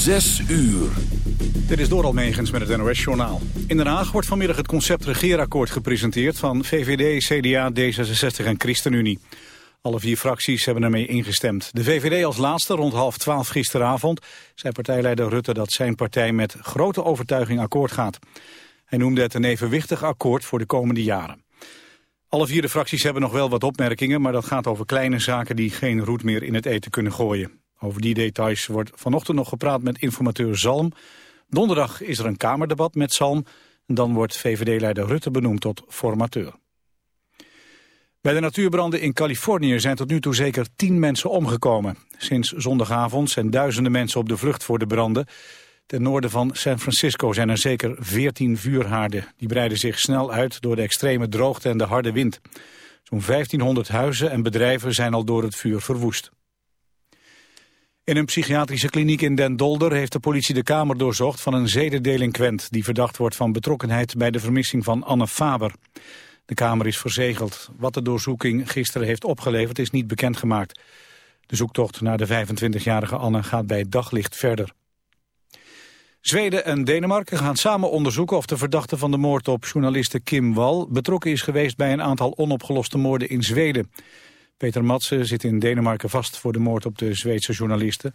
Zes uur. Dit is door Almegens met het NOS-journaal. In Den Haag wordt vanmiddag het concept regeerakkoord gepresenteerd... van VVD, CDA, D66 en ChristenUnie. Alle vier fracties hebben ermee ingestemd. De VVD als laatste, rond half twaalf gisteravond... zei partijleider Rutte dat zijn partij met grote overtuiging akkoord gaat. Hij noemde het een evenwichtig akkoord voor de komende jaren. Alle vier de fracties hebben nog wel wat opmerkingen... maar dat gaat over kleine zaken die geen roet meer in het eten kunnen gooien. Over die details wordt vanochtend nog gepraat met informateur Zalm. Donderdag is er een Kamerdebat met Zalm. Dan wordt VVD-leider Rutte benoemd tot formateur. Bij de natuurbranden in Californië zijn tot nu toe zeker tien mensen omgekomen. Sinds zondagavond zijn duizenden mensen op de vlucht voor de branden. Ten noorden van San Francisco zijn er zeker veertien vuurhaarden. Die breiden zich snel uit door de extreme droogte en de harde wind. Zo'n 1500 huizen en bedrijven zijn al door het vuur verwoest. In een psychiatrische kliniek in Den Dolder heeft de politie de kamer doorzocht van een zedendelinquent die verdacht wordt van betrokkenheid bij de vermissing van Anne Faber. De kamer is verzegeld. Wat de doorzoeking gisteren heeft opgeleverd is niet bekendgemaakt. De zoektocht naar de 25-jarige Anne gaat bij daglicht verder. Zweden en Denemarken gaan samen onderzoeken of de verdachte van de moord op journaliste Kim Wall betrokken is geweest bij een aantal onopgeloste moorden in Zweden. Peter Matsen zit in Denemarken vast voor de moord op de Zweedse journalisten.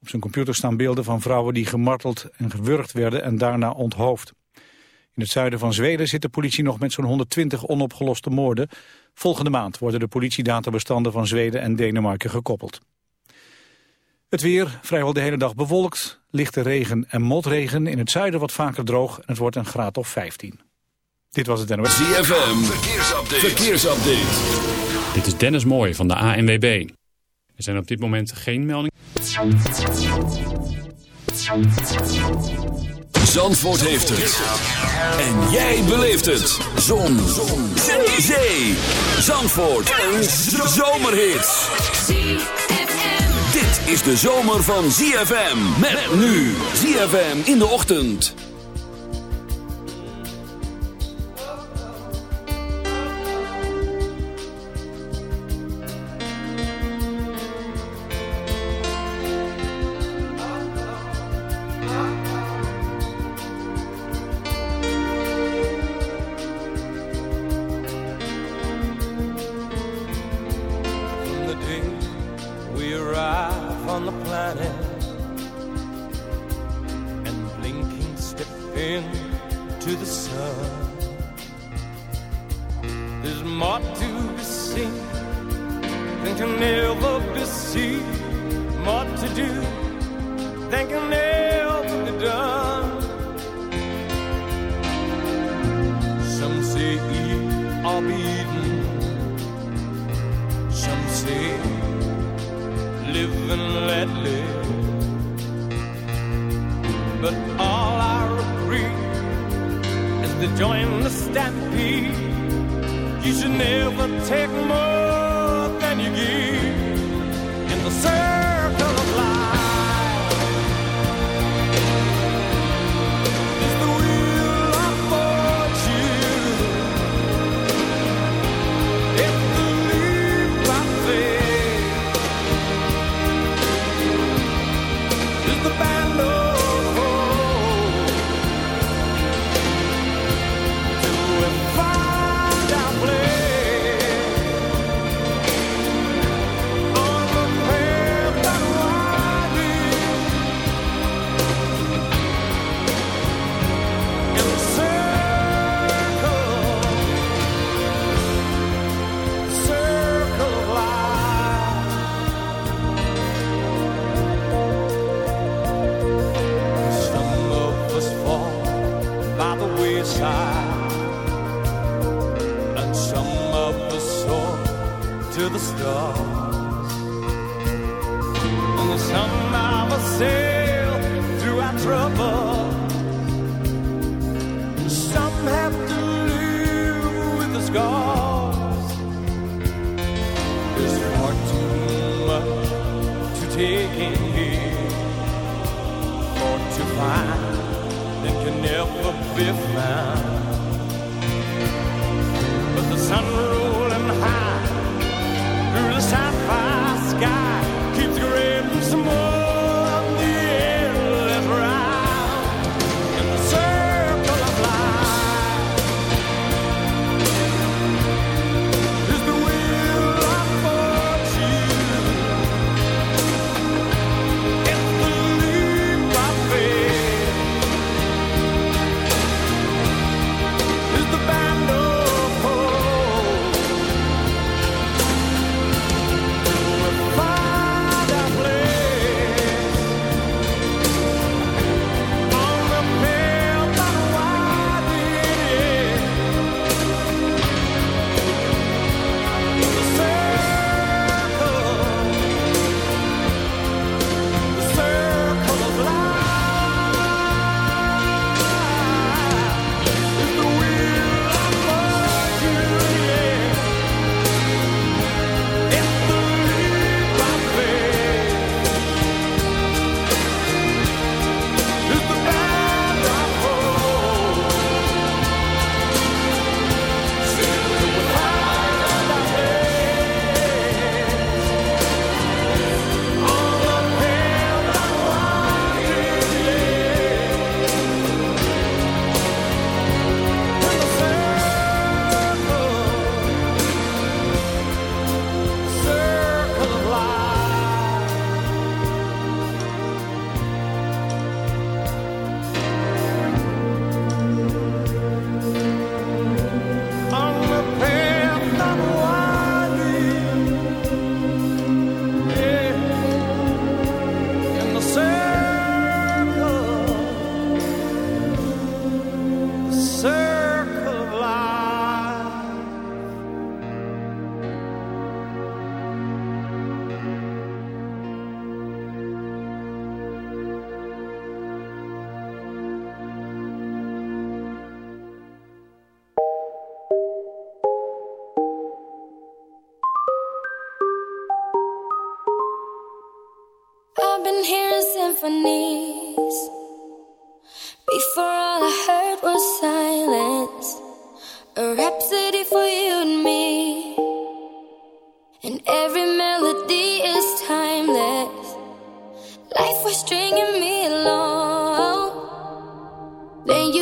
Op zijn computer staan beelden van vrouwen die gemarteld en gewurgd werden en daarna onthoofd. In het zuiden van Zweden zit de politie nog met zo'n 120 onopgeloste moorden. Volgende maand worden de politiedatabestanden van Zweden en Denemarken gekoppeld. Het weer, vrijwel de hele dag bewolkt, lichte regen en motregen. In het zuiden wat vaker droog en het wordt een graad of 15. Dit was het NOS. ZFM, verkeersupdate. verkeersupdate. Dit is Dennis Mooij van de ANWB. Er zijn op dit moment geen meldingen. Zandvoort heeft het. En jij beleeft het. Zon. Zon. Zee. Zandvoort. Een zomerhit. Dit is de zomer van ZFM. Met nu. ZFM in de ochtend.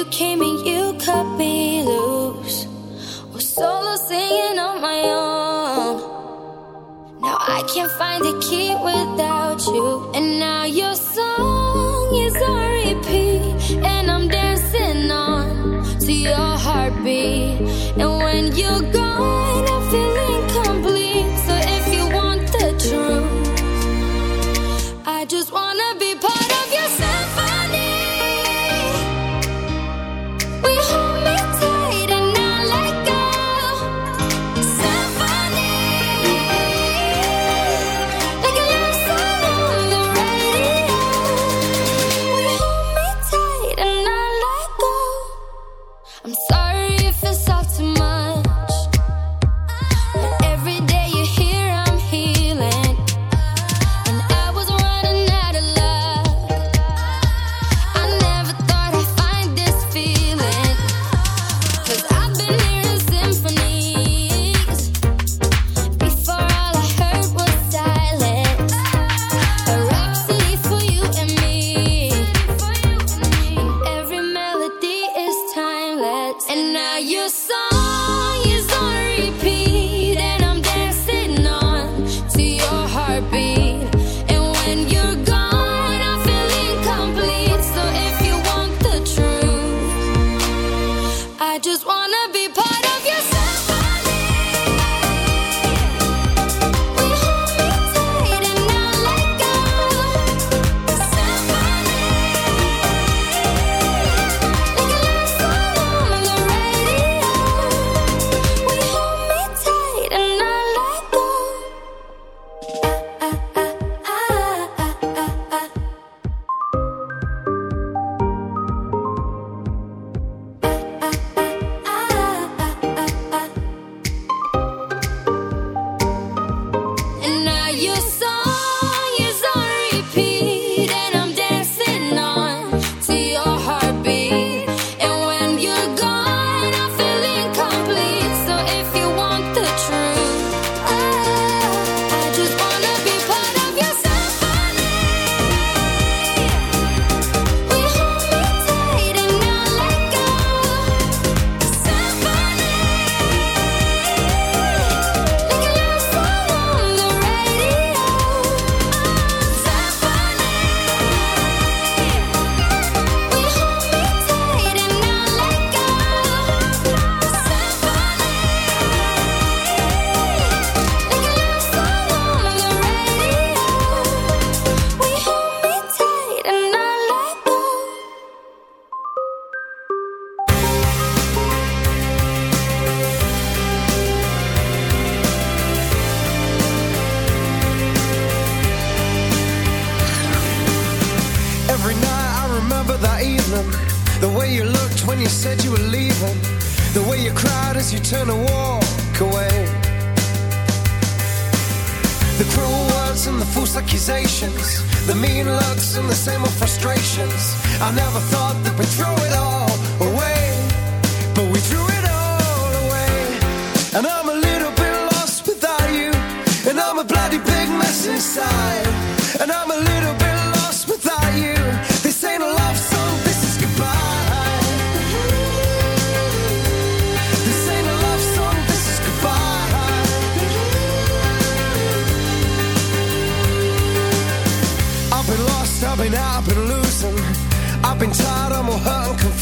you came and you cut me loose. Was solo singing on my own. Now I can't find a key without you. And now your song is on repeat. And I'm dancing on to your heartbeat. And when you go.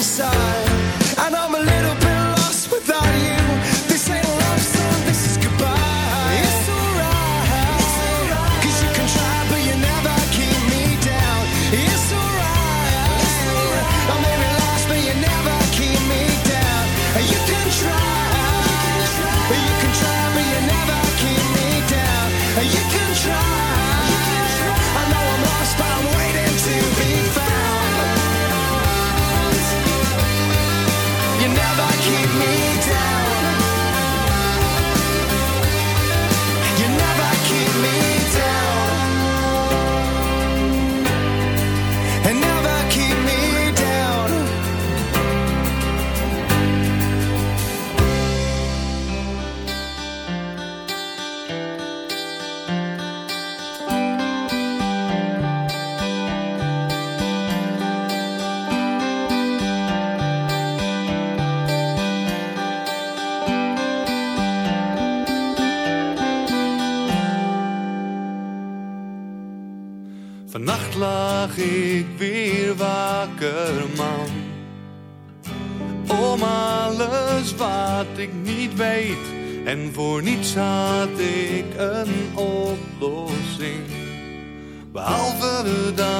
Inside. Behalve dan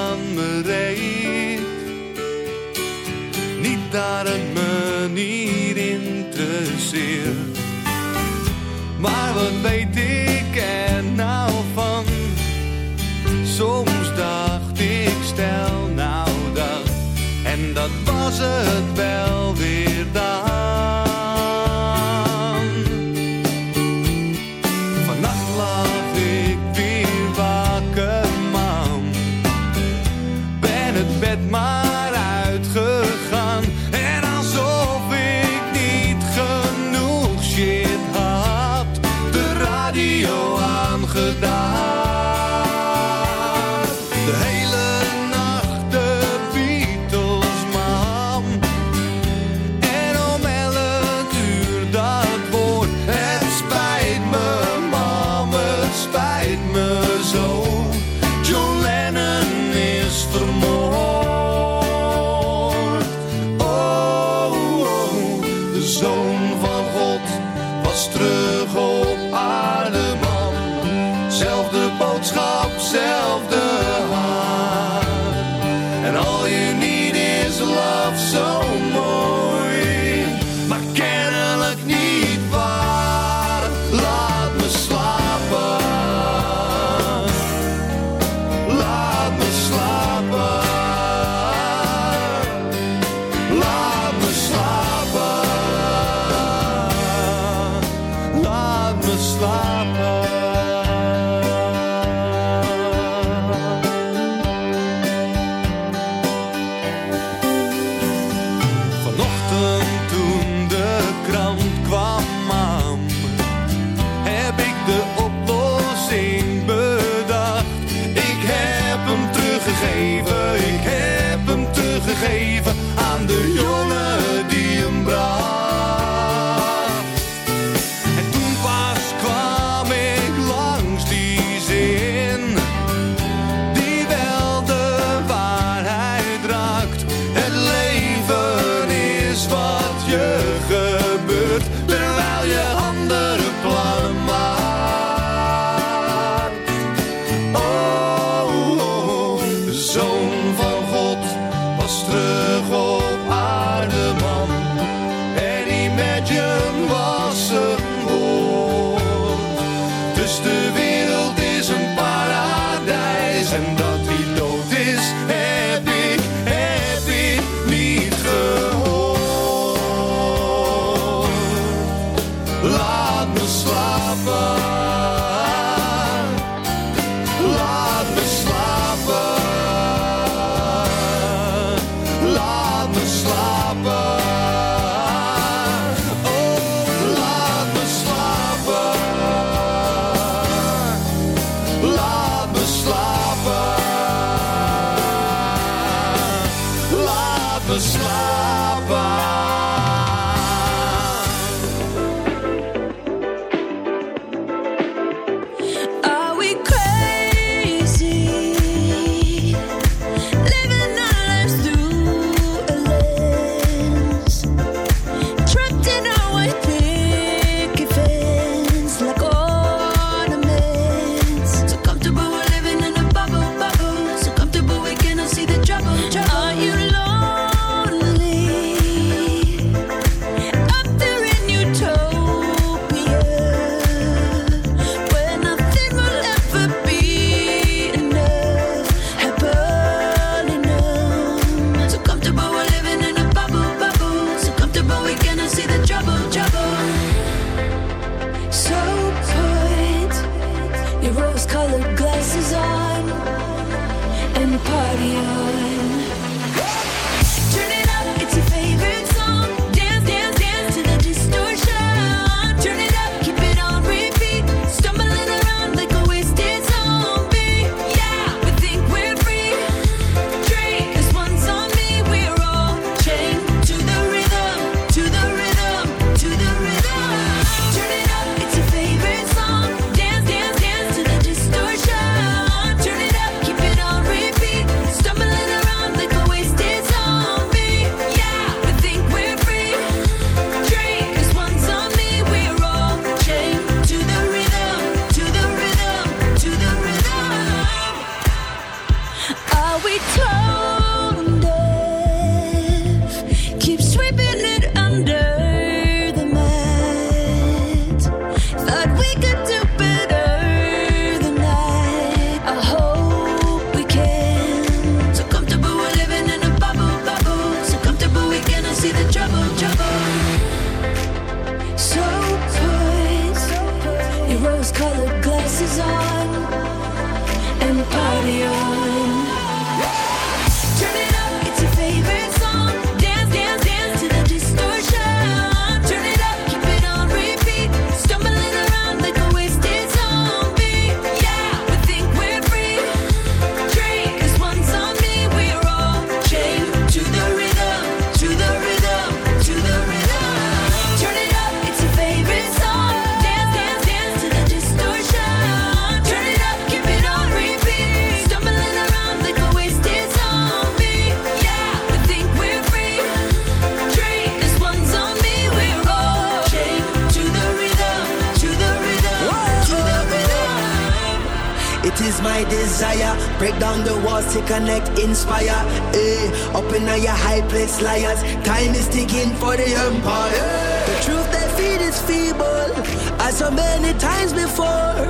as so many times before.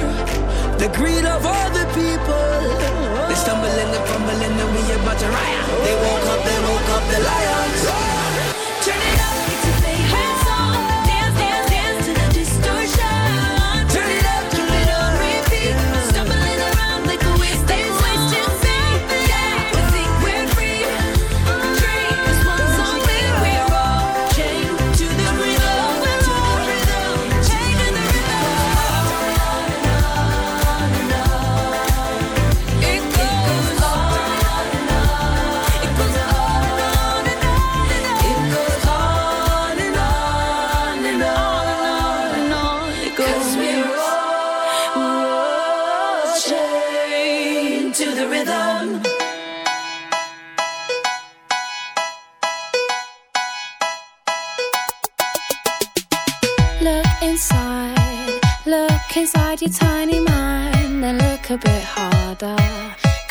The greed of other people. They stumbling and fumbling and we about to riot. They woke up, they woke up the lions.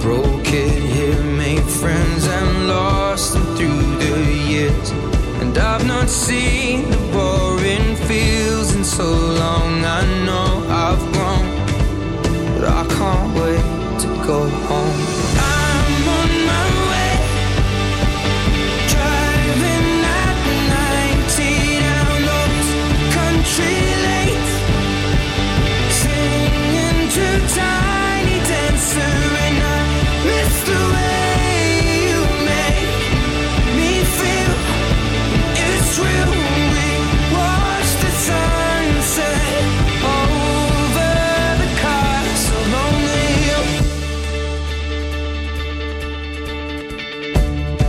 broke it here, made friends and lost them through the years. And I've not seen the boring fields in so long. I know I've grown, but I can't wait to go home. I'm on my way, driving at 90 down those country lanes. Singing to Tiny Dancer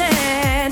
innocent.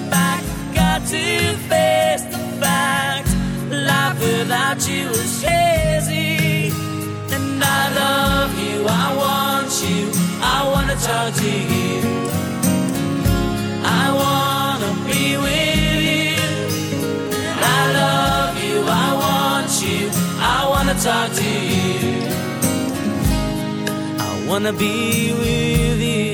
to face the fact life without you is crazy. And I love you, I want you, I wanna talk to you. I wanna be with you. I love you, I want you, I wanna talk to you. I wanna be with you.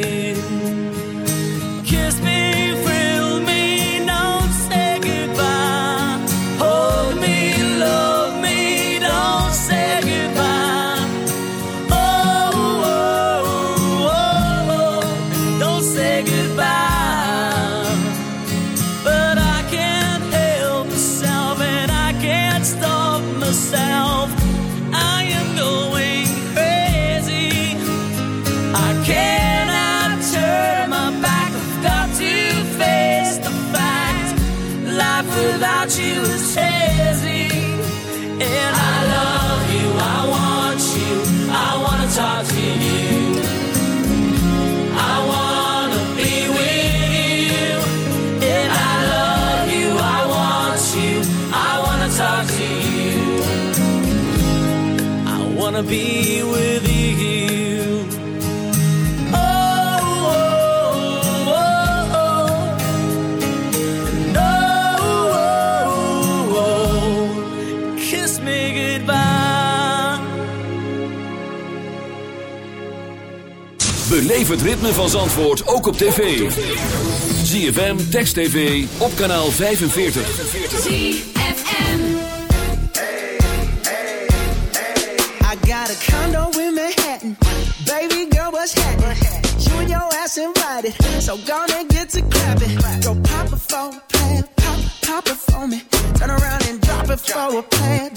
het ritme van Zandvoort ook op tv. ZFM, Text TV, op kanaal 45. ZFM. I got a condo in Manhattan. Baby girl, what's happening? You and your ass invited. So gonna get to clapping. Go pop a phone, pad, pop, pop a for me. Turn around and drop it for a plan.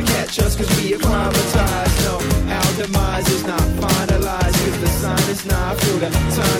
Never catch us cause we acclimatized. No, our demise is not finalized cause the sign is not through, the time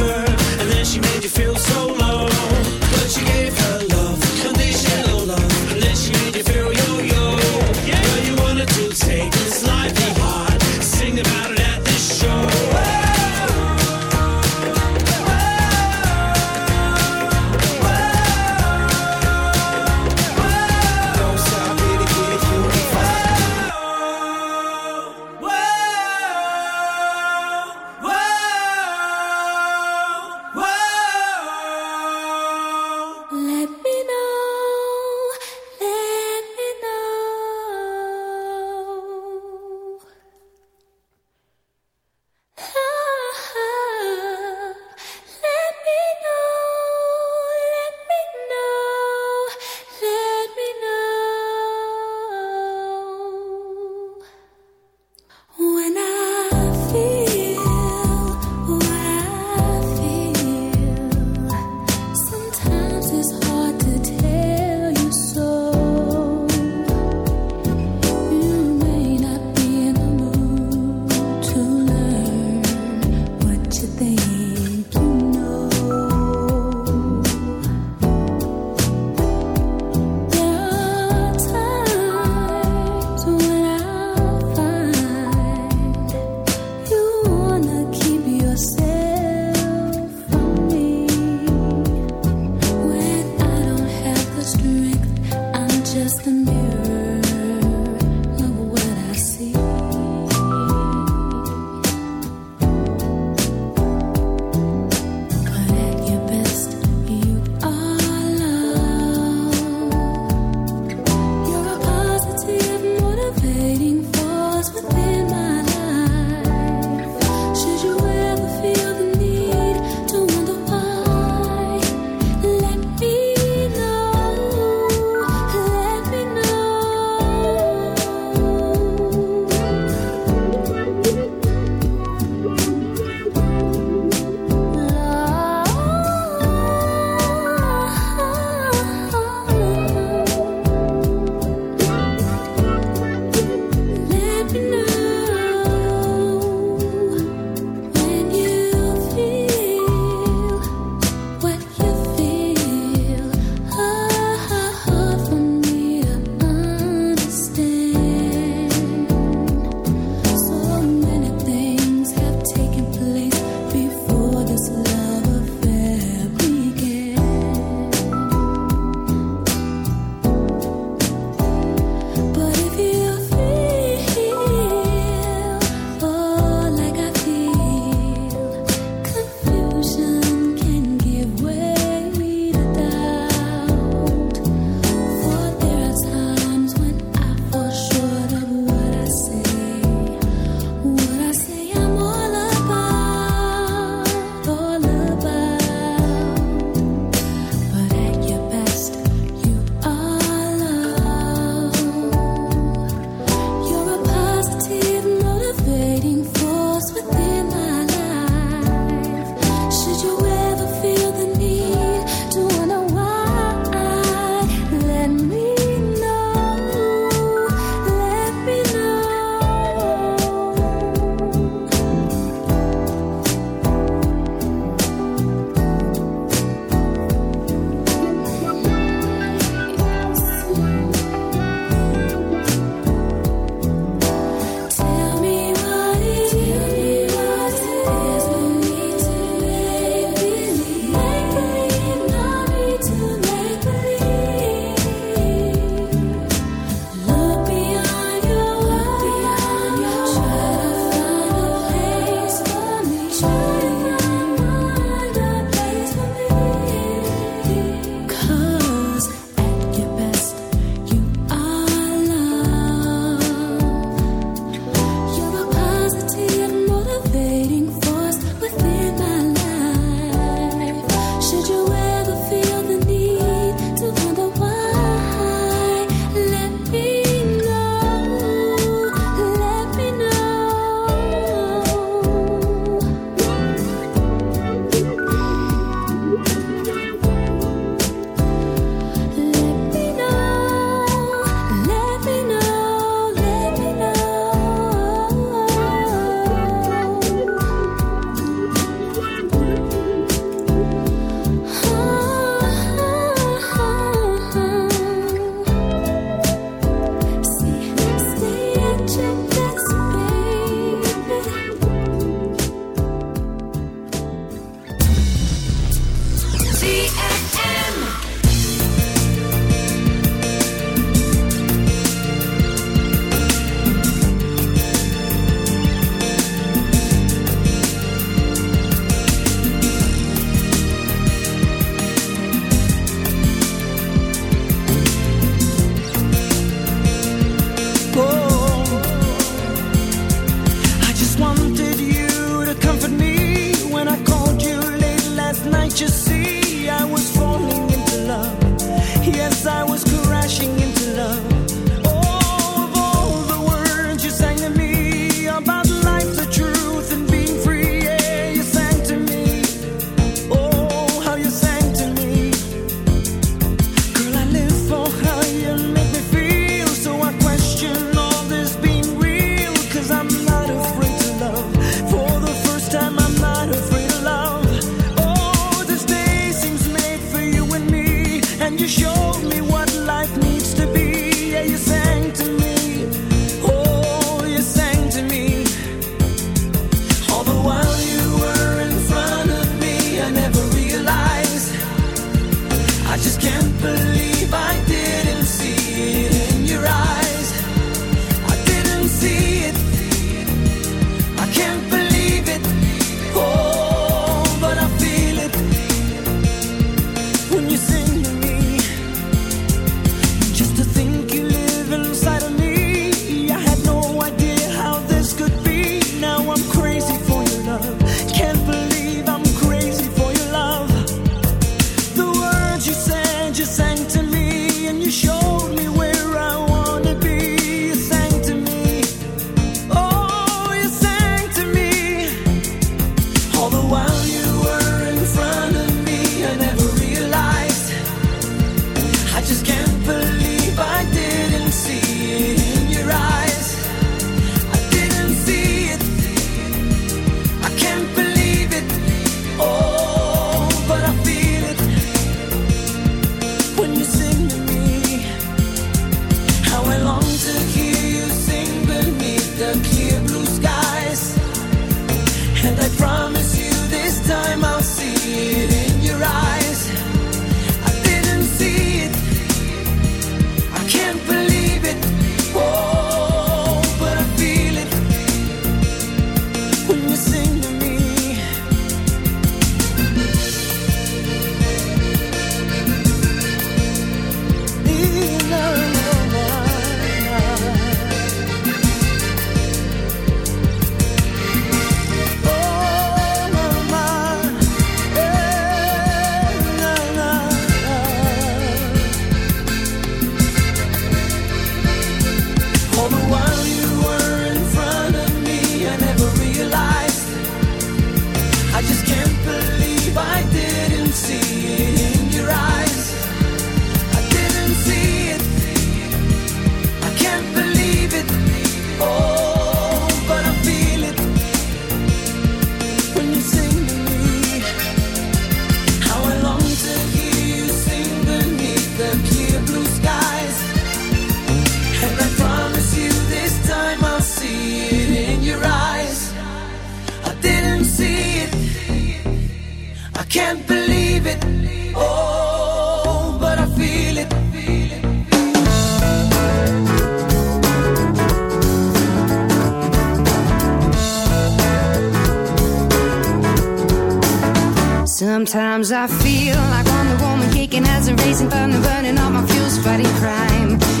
Sometimes I feel like I'm the woman kicking as and racing, burning, burning all my fuels, fighting crime.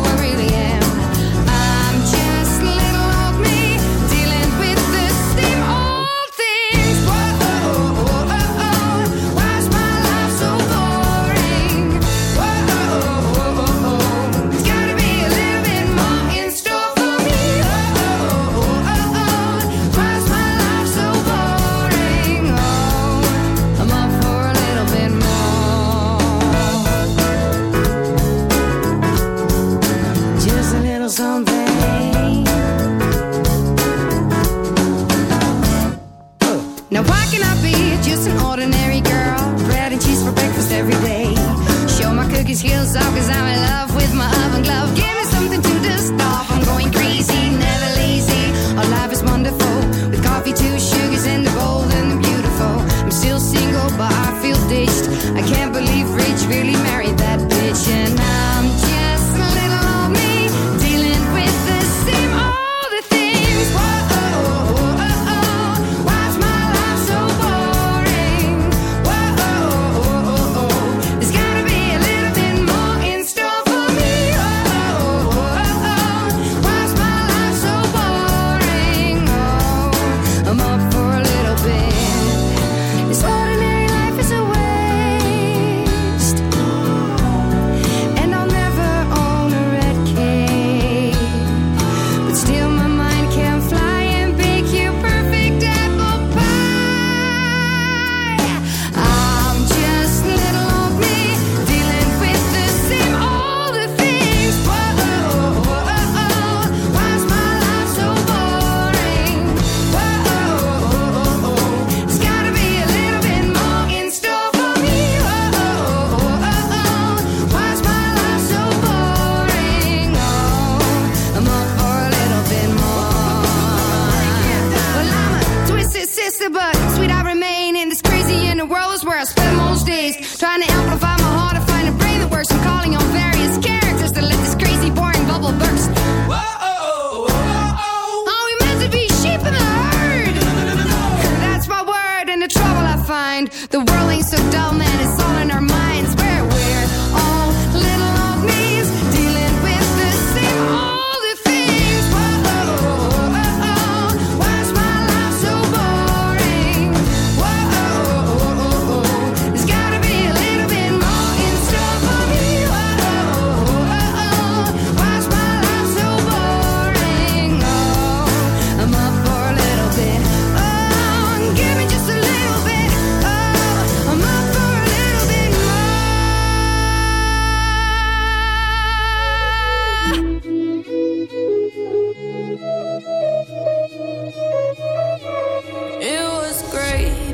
every day. Show my cookie skills off, cause I'm in love